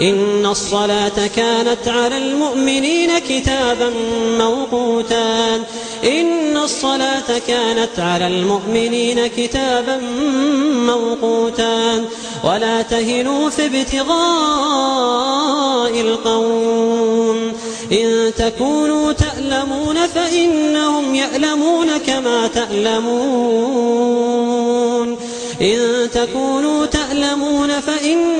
إن الصلاة كانت على المؤمنين كتابا موقوتا. إن الصلاة كانت على المؤمنين كتابا موقوتا. ولا تهنوا في ابتغاء القوم. إن تكونوا تألمون فإنهم يألمون كما تألمون. إن تكونوا تألمون فإنهم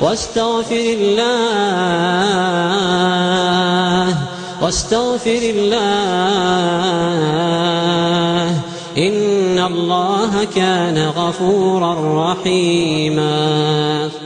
واستغفر الله واستغفر الله. إن الله كان غفورا رحيما.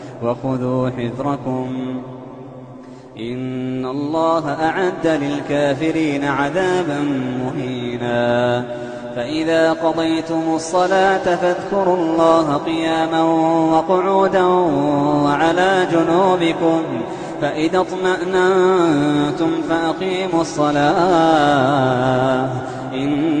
وخذوا حذركم. إن الله أعد للكافرين عذابا مهينا. فإذا قضيتم الصلاة فاذكروا الله قياما وقعودا وعلى جنوبكم. فإذا اطمأننتم فأقيموا الصلاة. إن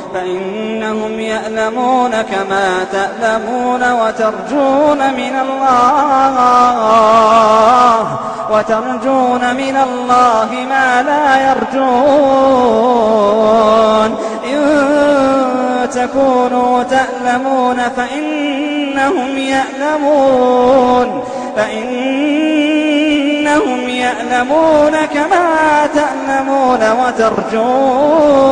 فإنهم يألمون كما تألمون وترجون من الله وترجون من الله ما لا يرجون. إن تكونوا تألمون فإنهم يألمون. فإنهم يألمون كما تألمون وترجون.